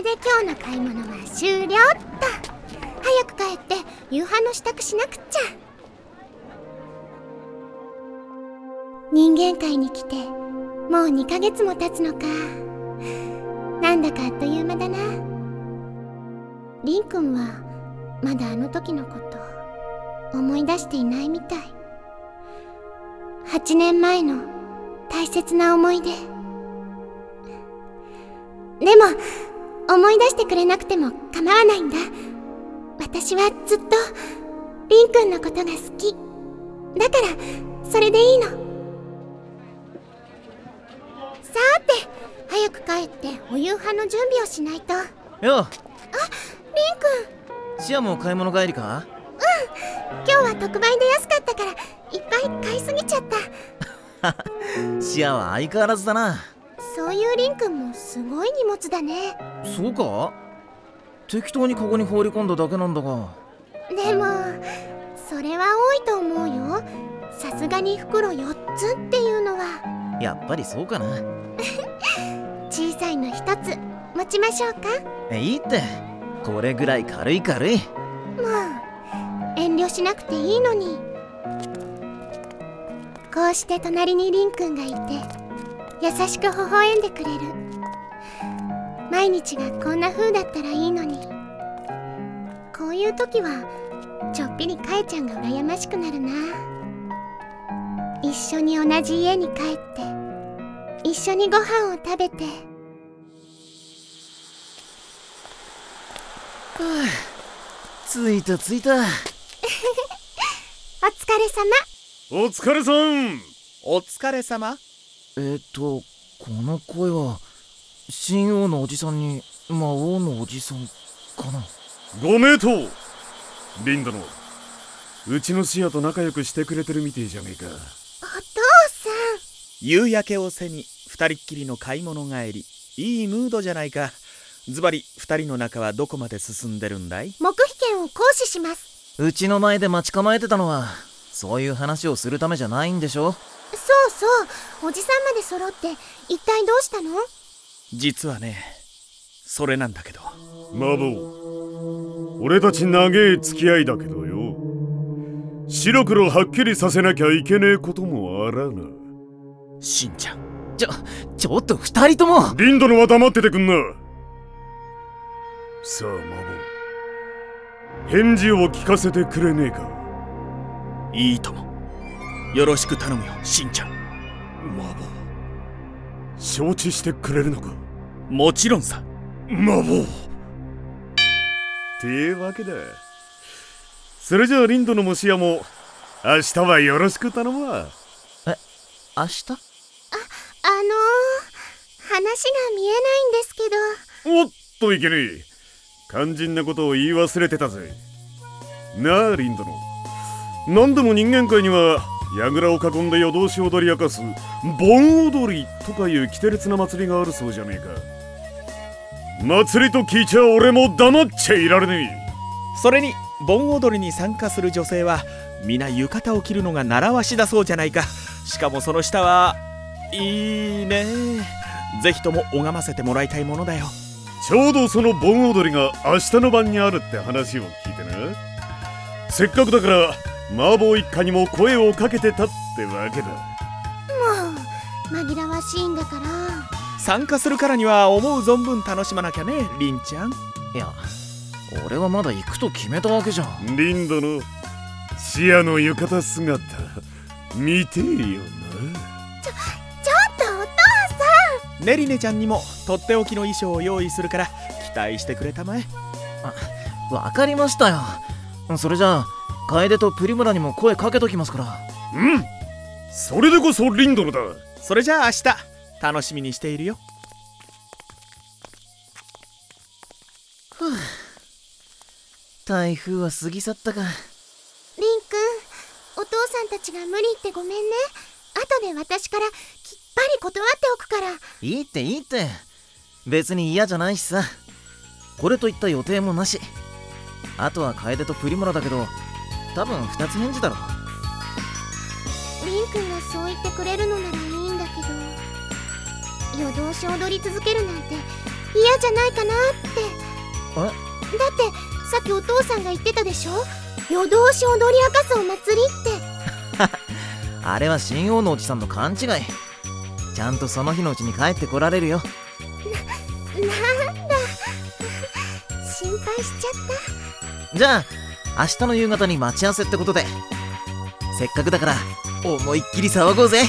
れで今日の買い物は終了っと。早く帰って夕飯の支度しなくっちゃ。人間界に来てもう2ヶ月も経つのか。なんだかあっという間だな。りんくんはまだあの時のこと思い出していないみたい。8年前の大切な思い出。でも思い出してくれなくても構わないんだ。私はずっとりんくんのことが好き。だからそれでいいの。さて早く帰ってお夕飯の準備をしないと。よりんくんシアも買い物帰りか？今日は特売で安かったからいっぱい買いすぎちゃった。シアは相変わらずだなそういうりんくんもすごい荷物だね。そうか？適当にカゴに放り込んだだけなんだが。でもそれは多いと思うよ。さすがに袋4つっていうのは。やっぱりそうかな。小さいの1つ持ちましょうか？えいいって。これぐらい軽い軽い。もう遠慮しなくていいのに。こうして隣にりんくんがいて優しく微笑んでくれる。毎日がこんな風だったらいいのに。こういう時はちょっぴりかえちゃんが羨ましくなるな。一緒に同じ家に帰って一緒にご飯を食べて。着いた着いた。お疲れ様。お疲れさん。お疲れ様えっとこの声は神王のおじさんに魔王のおじさんかな。ご名答。リンダのうちのシアと仲良くしてくれてるみてえじゃねえか。お父さん。夕焼けを背に二人っきりの買い物帰り。いいムードじゃないか。ズバリ二人の仲はどこまで進んでるんだい？黙秘権を行使します。うちの前で待ち構えてたのはそういう話をするためじゃないんでしょ？そうそう。おじさんまで揃って一体どうしたの？実はねそれなんだけど。マボ俺たち長え付き合いだけどよ。白黒はっきりさせなきゃいけねえこともあらなしんちゃん。ちょちょっと二人とも。リンドのは黙っててくんな。さあマボ返事を聞かせてくれねえかいいとも。よろしく頼むよしんちゃん。マボ。承知してくれるのか？もちろんさ。マボ。てわけだそれじゃあリンドのもシアも明日はよろしく頼むわ。明日？あのー、話が見えないんですけど。おっといけねえ肝心なことを言い忘れてたぜ。なあリンドの何でも人間界には櫓を囲んで夜通し踊り明かす盆踊りとかいう奇烈な祭りがあるそうじゃねえか。祭りと聞いちゃ俺も黙っちゃいられねそれに盆踊りに参加する女性は皆浴衣を着るのが習わしだそうじゃないか。しかもその下はいいね。ぜひとも拝ませてもらいたいものだよ。えちょうどその盆踊りが明日の晩にあるって話を聞いてな。せっかくだから麻婆一家にも声をかけてたってわけだ。もう紛らわしいんだから。参加するからには思う存分楽しまなきゃねりんちゃん。いや俺はまだ行くと決めたわけじゃん。リンドの視野の浴衣姿見てえよな。ちょっとお父さねりねちゃんにもとっておきの衣装を用意するから期待してくれたまえ。わかりましたよ。それじゃあ楓とプリムラにも声かけときますから。うん。それでこそリンドのだ。それじゃあ明日楽しみにしているよ。台風は過ぎ去ったか。んりんくんお父さんたちが無理言ってごめんね。後で私からきっぱり断っておくから。いいっていいって。別に嫌じゃないしさ。これといった予定もなし。あとは楓とプリムラだけど多分二つ返事だろりんくんがそう言ってくれるのならいいんだけど夜通し踊り続けるなんて嫌じゃないかなって。だってさっきお父さんが言ってたでしょ？夜通し踊り明かすお祭りって。あれは新王のおじさんの勘違い。ちゃんとその日のうちに帰ってこられるよ。なんだ。心配しちゃった。じゃあ明日の夕方に待ち合わせってことで。せっかくだから思いっきり騒ごうぜ。